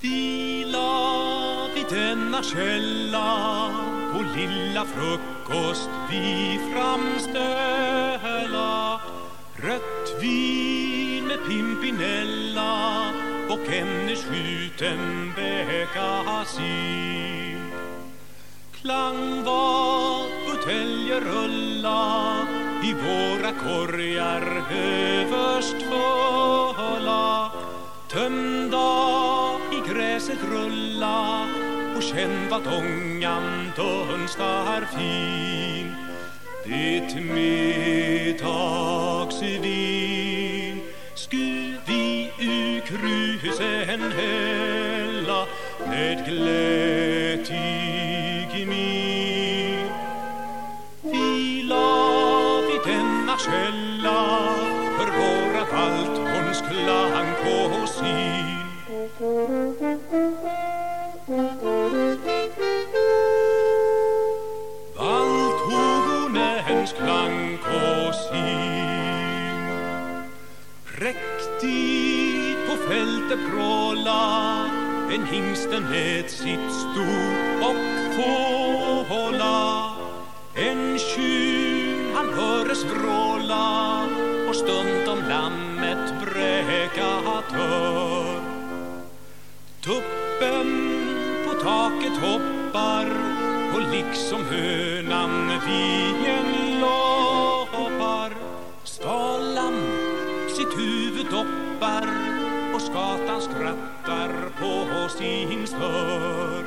Vila vid denna källa på lilla frukost vi framställa. Rött vin med Pimpinella och skjuten bäckasin Klangval, buteljer rulla i våra korgar överst fulla Tömda gräset rulla och känn vad ångan dunstar fin. Det middagsvin sku vi ur krusen hälla med glädje. Blanco sin Präktig på fältet pråla en hingsten med sitt sto och fåla En tjur han höres vråla. Och stundom lammet bräka tör Tuppen på taket hoppar. Och liksom hönan vid en doppar och skatan skrattar på sin stör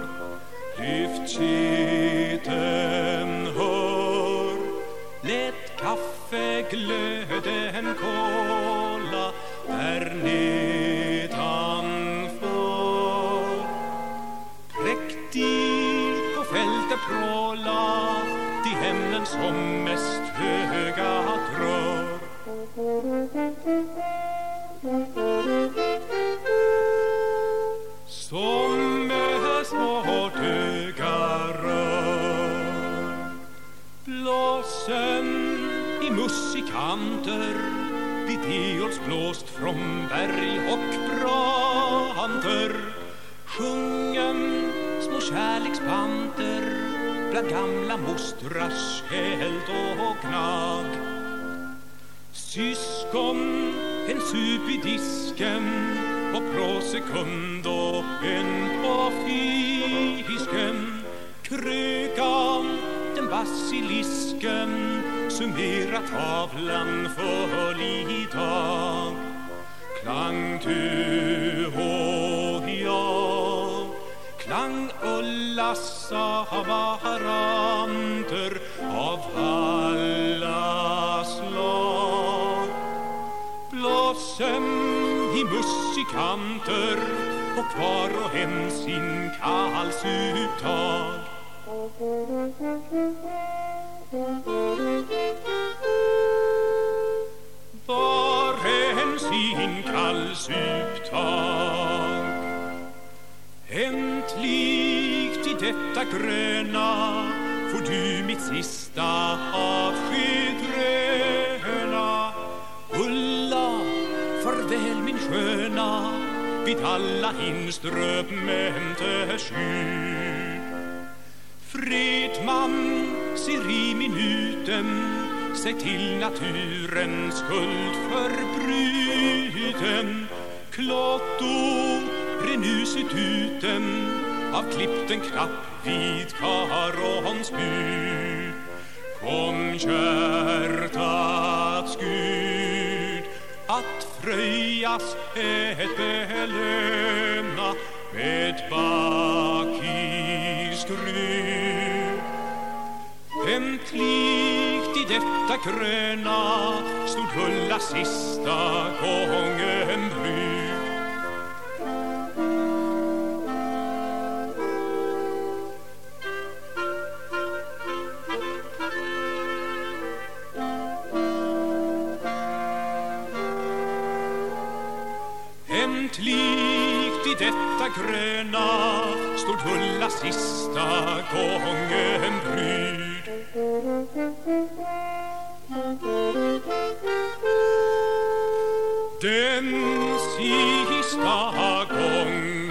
Lyft keten, hör Lät kaffeglöden kolla där nedanför Präktig på fältet pråla till hemmen som mest höga trör med öga rör Blåsen i musikanter vid Eols blåst från berg och branter. Sjungen små kärlekspanter bland gamla mostrars eld och gnag. Syskon, en sup i disken och prosekund och en Krökan, den basilisken summera tavlan för idag Klang du och jag Klang Ulla savaranter av alla slag. Blåsen i musikanter och var och en sin kallsuttag var en sin kallsuttag Äntligt i detta gröna får du mitt sista avskedgröna Ulla, farväl min sköna vid alla instrumenters ljud Fredman ser i minuten sig till naturens skuld förbruten. Klotto renusituten av klippten knapp vid Karons bud. Kom hjärtats Gud att fröjas ett belöna med barn. Detta gröna stod Hulla sista gången brud Äntligt i detta gröna stod Hulla sista gången brud den sista gången